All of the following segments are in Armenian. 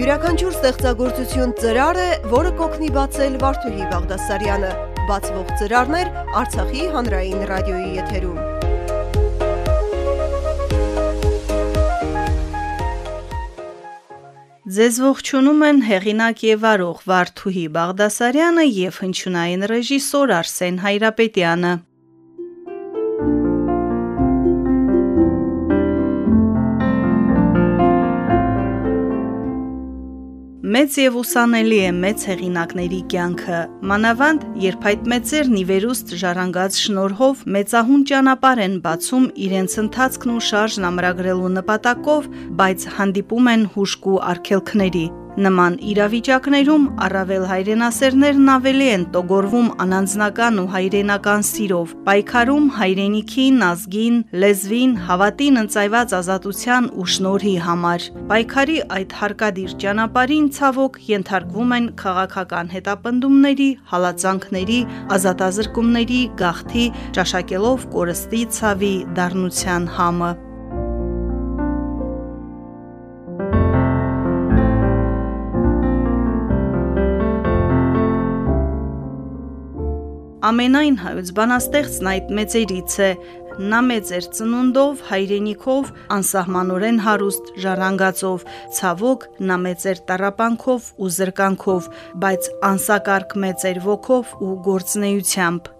Յուրաքանչյուր ստեղծագործություն ծրար է, որը կօգնի բացել Վարդուհի Բաղդասարյանը։ Բացվող ծրարներ Արցախի հանրային ռադիոյի եթերում։ Ձեզ ողջունում են հեղինակ եւ վարող Վարդուհի Բաղդասարյանը եւ հնչյունային ռեժիսոր Արսեն Հայրապետյանը։ Մեծ եւ ուսանելի է մեծ հեղինակների կյանքը։ Մանավանդ, երբ այդ մեծերն ի վերուստ ժառանգած շնորհով մեծահուն ճանապարհ են բացում իրենց ընթացքն ու շարժն ամրագրելու նպատակով, բայց հանդիպում են հուժկու արգելքների։ Նման իրավիճակներում առավել հայրենասերներն ավելի են տոգորվում անանձնական ու հայրենական սիրով, պայքարում հայրենիքին, ազգին, լեզվին, հավատին ընծայված ազատության ու շնորհի համար։ Պայքարի այդ հարկադիր ճանապարհին ցավոք ենթարկվում են քաղաքական հետապնդումների, հալածանքների, ազատազրկումների, գաղթի, ճաշակելով կորստի ցավի դառնության համը։ Ամենայն հայոց բանաստեղծն այդ մեծերից է։ Նա մեծ էր ծնունդով, հայրենիքով, անսահմանորեն հարուստ ժառանգածով։ Ցավոք, նա մեծ էր տառապանքով ու զրկանքով, բայց անսակարկ մեծ էր ոգով ու գործնեությամբ։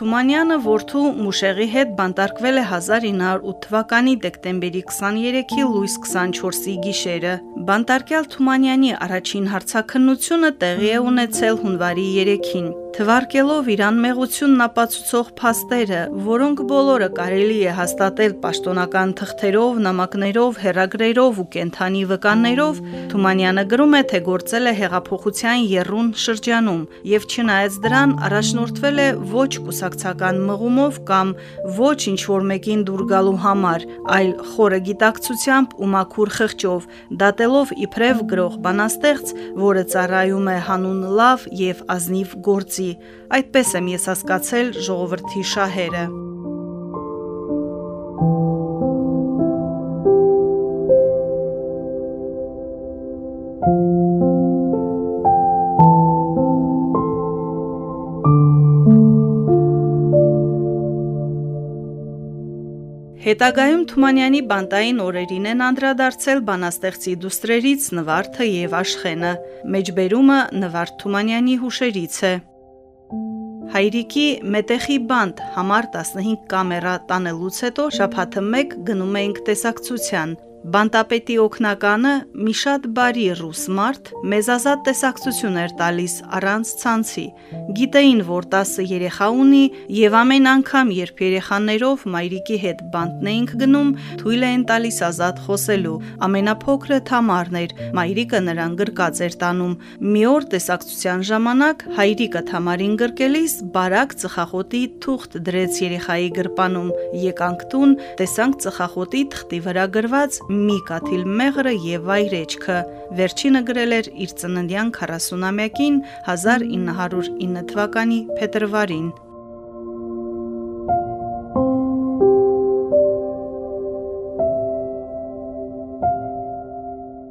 Թումանյանը որդու Մուշեղի հետ բանտարկվել է 1908 թվականի դեկտեմբերի 23-ի լույս 24-ի գիշերը։ Բանտարկյալ Թումանյանի առաջին հարցաքննությունը տեղի է ունեցել հունվարի 3-ին։ Թվարկելով իր անմեղությունն ապացուցող փաստերը, որոնք բոլորը կարելի է հաստատել պաշտոնական թղթերով, նամակներով, հերագրերով ու կենթանի վկաներով, Թումանյանը գրում է, թե գործել է հեղափոխության երրուն շրջանում եւ չնայած դրան առաջնորդվել է ոչ կուսակցական մղումով կամ ոչ ինչ որ մեկին դուր գալու համար, այլ խորը գիտակցությամբ ու մաքուր խղճով, դատելով իբրև գրող բանաստեղծ, որը ծառայում է հանուն լավ եւ ազնիվ գործի գործի, այդպես եմ ես հասկացել ժողովրդի շահերը։ Հետագայում Թումանյանի բանտային օրերին են անդրադարձել բանաստեղծի դուստրերից Նվարդը եւ Աշխենը։ Մեջբերումը Նվարդ Թումանյանի հուշերից է։ Հայրիկի Մետեխի բանդ համար 15 կամերա տանելուց հետո շաբաթը 1 գնում էինք տեսակցության։ Բանտապետի օկնականը մի շատ բարի ռուս մարդ մեզ ազատ տեսակցություն էր տալիս առանց ցանցի։ Գիտեին, որ 10 երեխա ունի եւ ամեն անգամ, երբ երեխաներով մայրիկի հետ բանտն էինք գնում, թույլ էին տալիս ազատ խոսելու։ Ամենափոքրը Թամարն էր, մայրիկը նրան գրկած էր տանում։ Մի օր տեսակցության ժամանակ հայրիկը Թամարին գրկելիս բարակ ծխախոտի թուղթ դրեց երեխայի գրպանում։ Եկանք տուն, տեսանք ծխախոտի թղթի վրա գրված մի կաթիլ մեղրը եւ վայրեջքը։ Վերջինը գրել էր իր ծննդյան 40-ամյակին 1909 թվականի փետրվարին։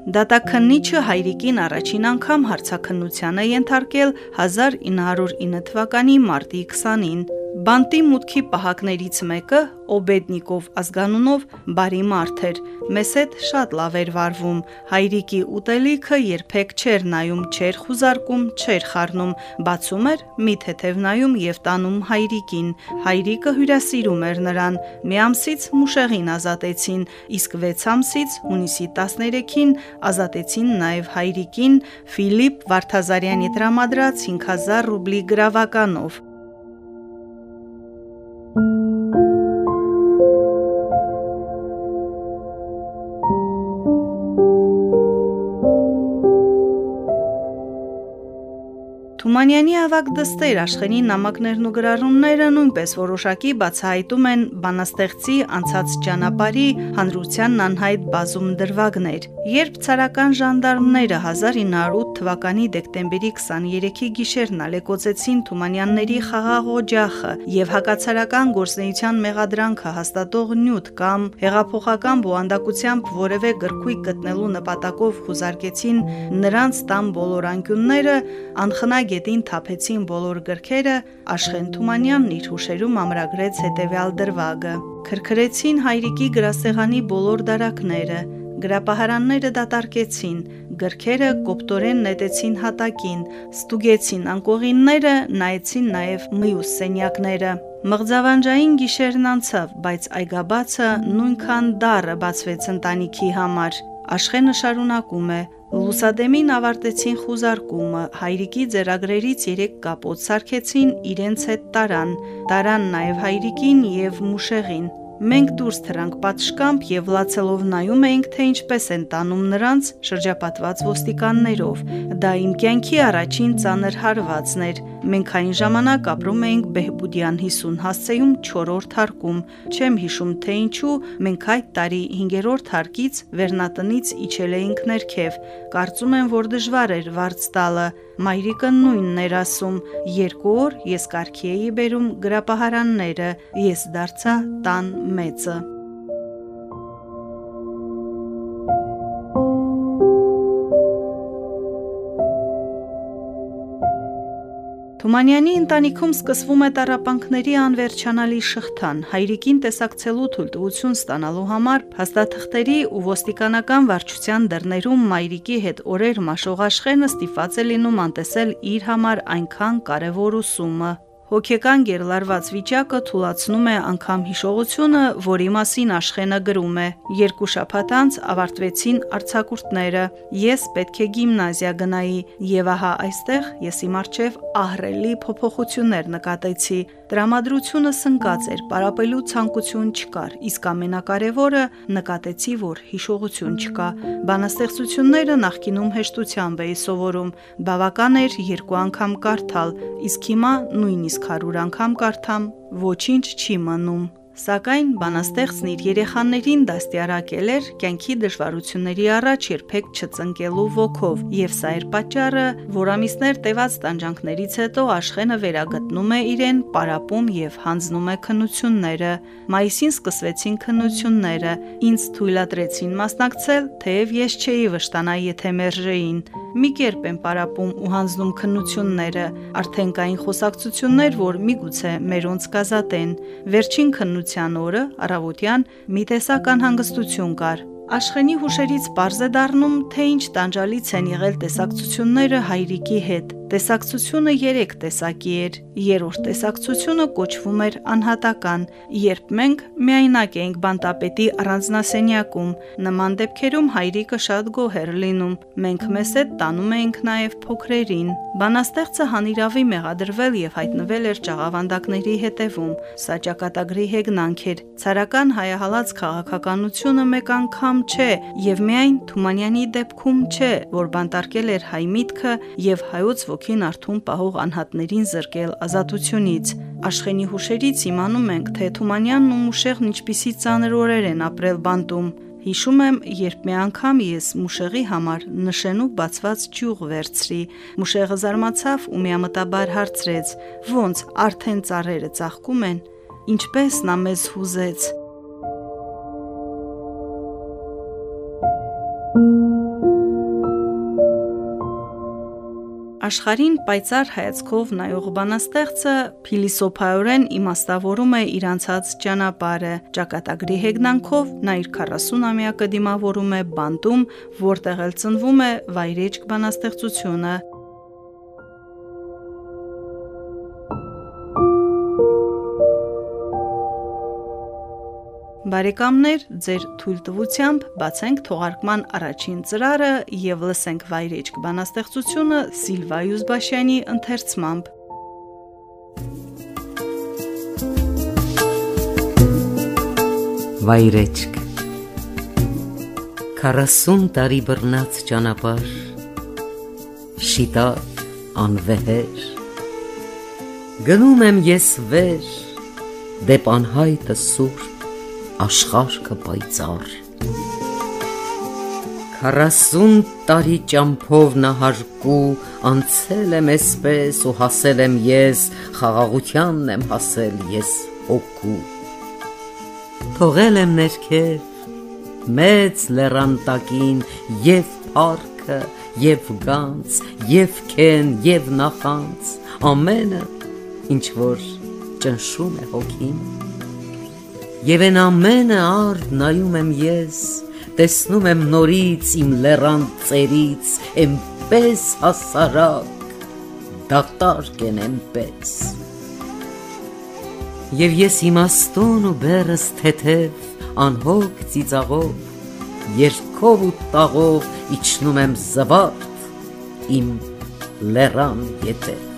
Դատաքննիչը հայրիկին առաջին անգամ հարցաքննության է ենթարկել 1909 թվականի մարտի 20-ին։ Բանտի մուտքի պահակներից մեկը Օբեդնիկով ազգանունով բարի մարդ էր։ Մեզ հետ շատ լավ էր վարվում։ Հայրիկի ուտելիքը երբեք չէր նայում, չէր խուզարկում, չէր խառնում, բացում էր, մի թեթև նայում եւ տանում հայրիկին։ Հայրիկը հյուրասիրում էր նրան։ Մի ամսից Մուշեղին ազատեցին, իսկ 6 ամսից հունիսի 13-ին ազատեցին նաեւ հայրիկին Ֆիլիպ Վարդազարյանի տրամադրած 5000 ռուբլի գրավականով։ Թումանյանի ավակ դստեր աշխենի նամակներն ու գրառումները նույնպես որոշակի բացահայտում են բանաստեղծի անցած ճանապարհի հանրությանն անհայտ բազում դրվագներ։ Երբ ցարական ժանդարմները 1908 թվականի դեկտեմբերի 23-ի գիշերն ալեկոծեցին Թումանյանների խաղաղ օջախը եւ հակացարական գործնեության մեղադրանքը հաստատող նյութ կամ հեղափոխական բովանդակությամբ որևէ գրքույկ գտնելու նպատակով խուզարկեցին նրանց տան բոլոր անկյունները անխնա գետին թափեցին բոլոր գրքերը, Աշխեն Թումանյանն իր հուշերում ամրագրեց հետևյալ դրվագը. Քրքրեցին հայրիկի գրասեղանի բոլոր դարակները, գրապահարանները դատարկեցին, գրքերը կոպտորեն նետեցին հատակին, ստուգեցին անկողինները, նայեցին նաև մյուս սենյակները։ Մղձավանջային գիշերն անցավ, բայց այգաբացը նույնքան դառը բացվեց ընտանիքի համար։ Աշխենը շարունակում է. Լուսադեմին ավարտեցին խուզարկումը, հայրիկի ձեռագրերից երեք կապոց սարքեցին, իրենց հետ տարան, տարան նաև հայրիկին եւ մուշեղին։ Մենք դուրս թրանք պատշկամբ եւ լացելով նայում էինք, թե ինչպես են տանում նրանց շրջապատված ոստիկաններով։ Դա իմ կյանքի առաջին ծանր հարվածն էր։ Մենք այն ժամանակ ապրում էինք Բեհբուդյան 50 հասցեում 4-րդ հարկում։ Չեմ հիշում թե ինչու մենք այդ տարի 5-րդ հարկից վերնատնից իջել էինք ներքև։ Կարծում եմ, որ դժվար էր վարձ տալը։ Մայրիկը նույնն էր ասում. երկու օր ես կարգի էի բերում գրապահարանները, ես դարձա տան մեծը։ Թումանյանի ընտանիքում սկսվում է տարապանքների անվերջանալի շղթան։ Հայրիկին տեսակցելու թույլտվություն ստանալու համար հաստատթղթերի ու ոստիկանական վարչության դռներում մայրիկի հետ օրեր մաշող աշխենը ստիպված է լինում անտեսել իր համար այնքան կարևոր ուսումը։ Հոգեկան գերլարված վիճակը թուլացնում է անգամ հիշողությունը, որի մասին Աշխենը գրում է. Երկու շաբաթ անց ավարտվեցին արցակուրտները։ Ես պետք է գիմնազիա գնայի, եւ ահա այստեղ ես իմ արչեւ ահրելի փոփոխություններ նկատեցի։ Տրամադրությունը սնկած էր, պարապելու ցանկություն չկար, իսկ ամենակարևորը նկատեցի, որ հիշողություն չկա։ Բանաստեղծությունները նախկինում հեշտությամբ էի սովորում, բավական էր երկու անգամ կարդալ, իսկ հիմա նույնիսկ 100 անգամ կարդամ, ոչինչ չի մնում։ Սակայն բանաստեղծն իր երեխաներին դաստիարակել էր կյանքի դժվարությունների առաջ երբեք չծնկելու ոգով, եւ սա էր պատճառը, որ ամիսներ տևած տանջանքներից հետո Աշխենը վերագտնում է իրեն, պարապում եւ հանձնում է քնությունները։ Մայիսին սկսվեցին քնությունները։ Ինձ թույլատրեցին մասնակցել, թեև ես չէի վշտանա, եթե մերժեին։ Մի կերպ են պարապում ու հանձնում քնությունները, արդեն կային խոսակցություններ, որ միգուցե մերոնց կազատեն։ Վերջին Հանրապետության օրը առավոտյան մի տեսակ անհանգստություն կար։ Աշխենի հուշերից པարզ է դառնում, թե ինչ տանջալից են եղել տեսակցությունները հայրիկի հետ։ Տեսակցությունը 3 տեսակի էր։ Երրորդ տեսակցությունը կոչվում էր անհատական, երբ մենք միայնակ էինք բանտապետի առանձնասենյակում։ Նման դեպքերում հայրիկը շատ գոհ էր լինում։ Մենք մեզ հետ տանում էինք նաև փոքրերին։ Բանաստեղծը հանիրավի մեղադրվել եւ հայտնվել էր ճաղավանդակների հետևում։ Սա ճակատագրի հեգնանք էր։ Ցարական հայահալած քաղաքականությունը մեկ անգամ չէ եւ միայն Թումանյանի դեպքում չէ, որ բանտարկել էր հայ միտքը եւ հայոց ոգին արթուն պահող անհատներին զրկել ազատությունից։ Աշխենի հուշերից իմանում ենք, թե Թումանյանն ու Մուշեղն ինչպիսի ծանր օրեր են ապրել բանտում։ Հիշում եմ, երբ մի անգամ ես Մուշեղի համար նշենու բացված ճյուղ վերցրի։ Մուշեղը զարմացավ ու միամտաբար հարցրեց. «Ոնց արդեն ծառերը ծաղկում են»։ Ինչպես նա մեզ հուզեց։ Աշխարհին պայծառ հայացքով նայող բանաստեղծը փիլիսոփայորեն իմաստավորում է իր անցած ճանապարհը։ Ճակատագրի հեգնանքով նա իր 40-ամյակը դիմավորում է բանտում, որտեղ էլ ծնվում է վայրեջք բանաստեղծությունը, Բարեկամներ, ձեր թույլտվությամբ բացենք թողարկման առաջին ծրարը եւ լսենք վայրեջք բանաստեղծությունը Սիլվա Յուզբաշյանի ընթերցմամբ։ Վայրեջք 40 տարի բռնած ճանապարհ շիտա անվեհեր Գնում եմ ես վեր դեպ անհայտը սուրբ աշխարհը պայծառ։ 40 տարի ճամփով նահարկու անցել եմ այսպես ու հասել եմ ես, խաղաղությանն եմ հասել ես հոգու։ Թողել եմ ներքև մեծ լերանտակին եւ парքը եւ գանց եւ քեն եւ նախանց ամենը ինչ որ ճնշում է հոգին Եվ այն ամենը արդ նայում եմ ես տեսնում եմ նորից իմ լեռան ծերից, էմպես հասարակ, դատարկ են էմպես։ Եվ ես իմաստուն ու բերս թեթև, անհոգ ծիծաղով, երկով ու տաղով իջնում եմ զվարթ, իմ լեռան ետև։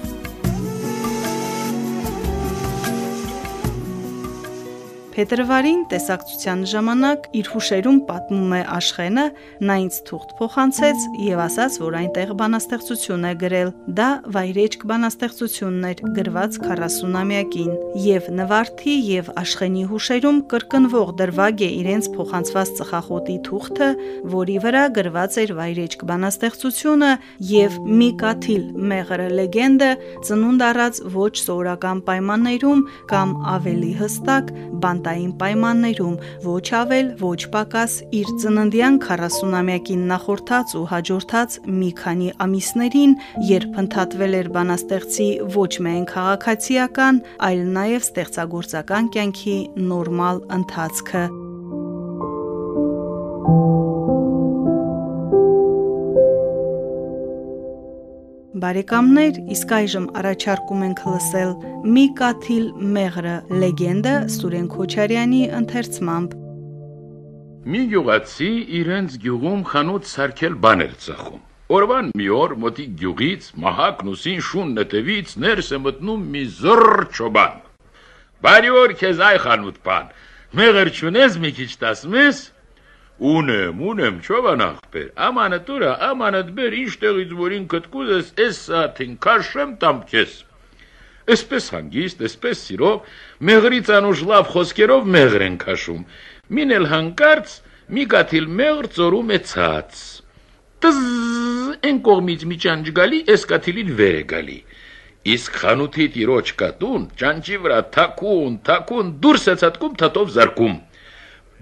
Փետրվարին տեսակցության ժամանակ իր հուշերում պատմում է Աշխենը, նա ինձ թուղթ փոխանցեց եւ ասաց, որ այնտեղ բանաստեղծություն է գրել։ Դա վայրեջք բանաստեղծությունն էր գրված 40-ամյակին եւ Նվարդի եւ Աշխենի հուշերում կրկնվող դրվագ է իրենց փոխանցված ծխախոտի թուղթը, որի վրա գրված էր վայրեջք բանաստեղծությունը եւ մի կաթիլ մեղրը լեգենդը ծնունդ առած ոչ սովորական պայմաններում կամ ավելի հստակ բան բանտային պայմաններում, ոչ ավել, ոչ պակաս իր ծննդյան 40-ամյակին նախորդած ու հաջորդած մի քանի ամիսներին, երբ ընդհատվել էր բանաստեղծի ոչ միայն քաղաքացիական, այլ նաև ստեղծագործական կյանքի նորմալ ընթացքը։ Բարեկամներ, իսկ այժմ առաջարկում ենք լսել Մի կաթիլ մեղրը. Լեգենդը Սուրեն Քոչարյանի ընթերցմամբ։ Մի գյուղացի իրենց գյուղում խանութ սարքել բաներ ծախում։ Օրվան մի օր մոտի գյուղից մահակ նուսին շուն նետևից ներս է մտնում մի զռ չոբան։ Բարի օր քեզ այ խանութ բան։ Մեղր չունես մի քիչ տասմես Ունեմ, ունեմ, չովան ախպեր, ամանը տուրա, ամանդ բեր, ինչ տեղից որին կտկուզես, ես սաթին կաշեմ տամ քեզ։ Այսպես հանգիստ, այսպես սիրով, մեղրից անուշ լավ խոսքերով մեղր են քաշում։ Մին էլ հանկարծ մի գաթիլ մեղր ծորում է ցած։ Տզ են կողմից մի ճանճ գալի, այս գաթիլին վեր է գալի։ Իսկ խանութի տիրոջ կատուն ճանճի վրա թակուն, թակուն դուրս է ցածկում թաթով զարկում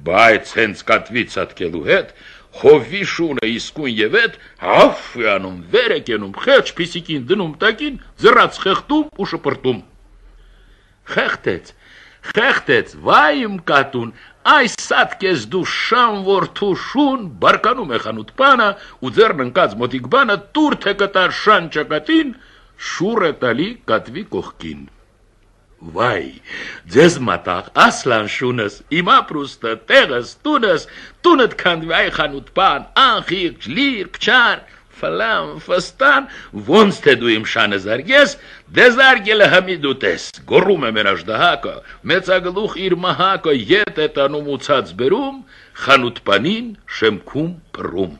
բայց հենց կատվի ցածկելու հետ հովի շունը իսկուն եւ այդ հաֆ անում վեր է կենում խեղճ փիսիկին դնում տակին զրած խեղտում ու շպրտում խեղտեց խեղտեց վայ իմ կատուն այս սատկես դու շան որդու շուն բարկանում է խանութ բանը ու ձեռն ընկած մոտիկ բանը տուր թե կտար շան ճակատին շուռ է տալի կատվի կողքին Վայ, ձեզ մատաղ, ասլան շունս, իմ ապրուստը, տեղս, տունս, տունդ քանդվի այ խանութ բան, անխիղճ, լիր, փչար, ֆլամ, ֆստան, ոնց թե դու իմ շանը զարգես, դե զարգելը հմի դու տես, գոռում է մեր աժդահակը, մեծագլուխ իր մահակը ետ է տանում ուցած բերում, խանութ բանին շեմքում պռում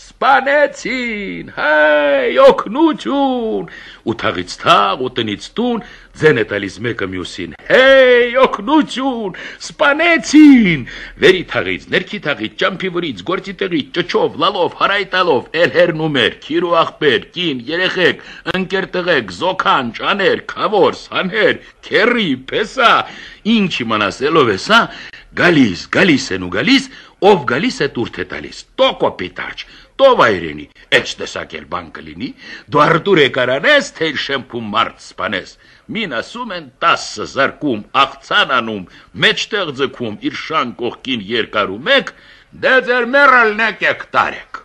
սպանեցին, հայ, օգնություն, ու թաղից թաղ, ու տնից տուն, ձեն է տալիս մեկը մյուսին, հեյ, օգնություն, սպանեցին, վերի թաղից, ներքի թաղից, ճամփի վրից, գործի տեղից, ճճով, լալով, հարայտալով, էլ հերնում էր, քիրու աղբեր, կին, երեխեք, ընկեր տղեկ, զոքան, ճաներ, քավոր, սաներ, քերի, փեսա, ինչ իմանասելով է սա, գալիս, գալիս են ու գալիս, ով գալիս է տուրթ է տալիս, տոկո պիտարջ, տով այրենի, էջ տեսակել բան կլինի, դու արդուր եկարանես, թե շեմփում մարդ սպանես, մին ասում են տասը զարկում, աղցան անում, մեջտեղ ձգում, իր շան կողքին երկարում եք, դե ձեր մերալնեք եք տարեք։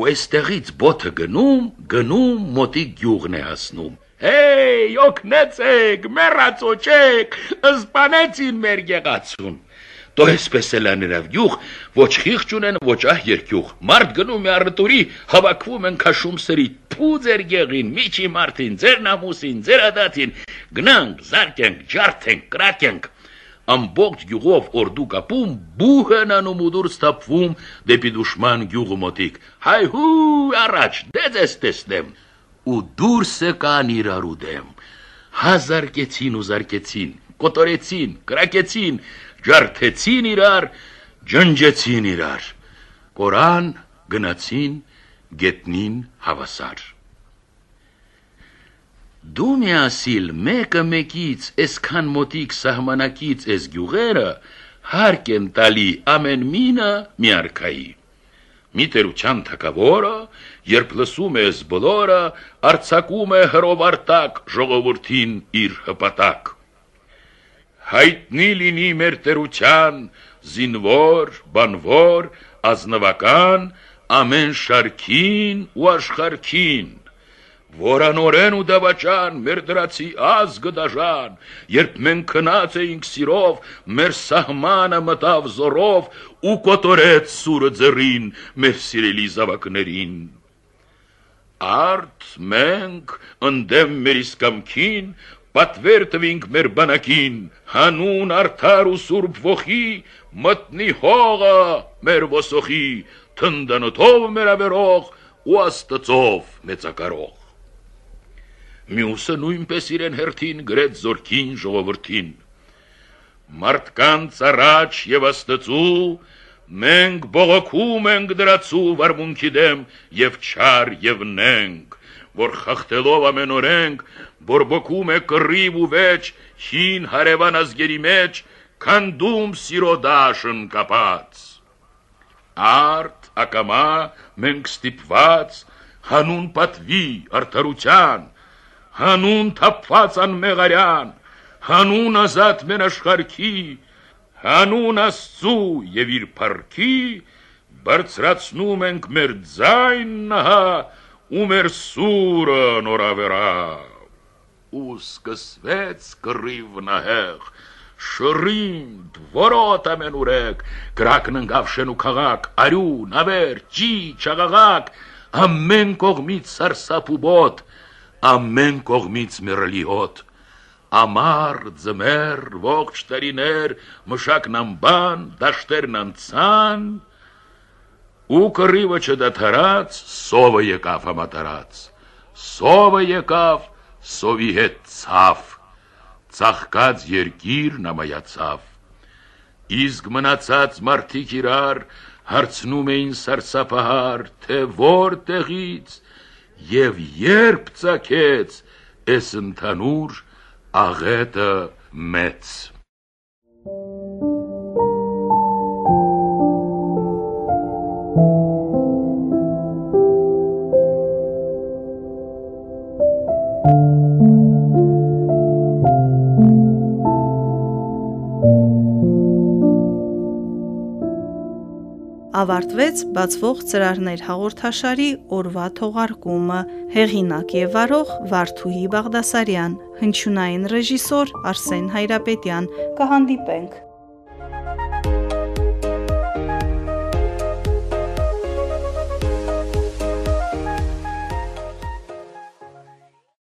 Ու այստեղից բոթը գնում, գնում, մոտի գյուղն է հասնում։ Հեյ, օգնեցեք, մեռածոճեք, սպանեցին մեր գեղացուն։ Դո այսպես էլ աներավ յուղ, ոչ խիղճ ունեն, ոչ ահ երկյուղ։ Մարդ գնում է առտուրի, հավաքվում են քաշում սրի, փու ձեր գեղին, միջի մարդին, ձեր նամուսին, ձեր ադատին, գնանք, զարկենք, ջարդենք, կրակենք։ ամբողջ գյուղով օրդու կապում բուհ են անում ու դուրս թափվում դեպի դուշման գյուղը մոտիկ հայհու առաջ դե ձեզ տեսնեմ ու դուրս եկան իրարու դեմ հազարկեցին ու զարկեցին կոտորեցին կրակեցին ջարդեցին իրար ջնջեցին իրար կորան գնացին գետնին հավասար Դու միասիլ մեկը մեկից այսքան մոտիկ սահմանակից այս գյուղերը հարկ են տալի ամեն մինը միարկայի։ Մի տերության թակավորը, երբ լսում այս բոլորը, արցակում է հրովարտակ ժողովրդին իր հպատակ։ Հայտնի լինի մեր տերության զինվոր, բանվոր, ազնվական, ամեն շարքին ու աշխարքին Որանորեն ու դավաճան մեր դրացի ազգը դաժան, երբ մենք քնած էինք սիրով, մեր սահմանը մտավ զորով ու կոտորեց սուրը ձեռին մեր սիրելի զավակներին։ Արդ մենք ընդեմ մեր իսկամքին պատվեր տվինք մեր բանակին, հանուն արդար ու սուրբ ողի, մտնի հողը մեր ոսոխի, թնդանոթով մեր ավերող ու աստծով մեծակարող մյուսը նույնպես իրեն հերթին գրեց զորքին ժողովրդին։ Մարդկանց առաջ եւ աստծու մենք բողոքում ենք դրացու վարմունքի դեմ եւ չար եւ նենք, որ խախտելով ամենօրենք բորբոքում է կռիվ ու վեճ հին հարևան ազգերի մեջ քանդում սիրո դաշն կապած։ Արդ ակամա մենք ստիպված հանուն պատվի արդարության հանուն թափված անմեղարյան, հանուն ազատ մեր աշխարհքի, հանուն Աստծու եւ իր փառքի բարձրացնում ենք մեր ձայնը ու մեր սուրը նորավերա ու սկսվեց կռիվ նահեղ շրինդ, որոտ ամեն ուրեք, կրակն ընկավ շեն ու քաղաք, արյուն, ավեր, ճի, չաղաղակ, ամեն կողմից սարսափ ու բոտ, ամեն կողմից մեռելի հոտ ամառ ձմեր ողջ տարիներ մշակն անբան դաշտերն անցան ու կռիվը չդադարած սովը եկավ համատարած սովը եկավ սովի հետ ցավ ցախկած երկիր նամայացավ իսկ մնացած մարդիկ իրար հարցնում էին սարսափահար թե որտեղից եւ երբ ցակեց այս ընդհանուր աղետը մեծ ավարտվեց բացվող ծրարներ հաղորդաշարի օրվա թողարկումը հեղինակ եւ վարող Վարդուհի Բաղդասարյան հնչյունային ռեժիսոր Արսեն Հայրապետյան կհանդիպենք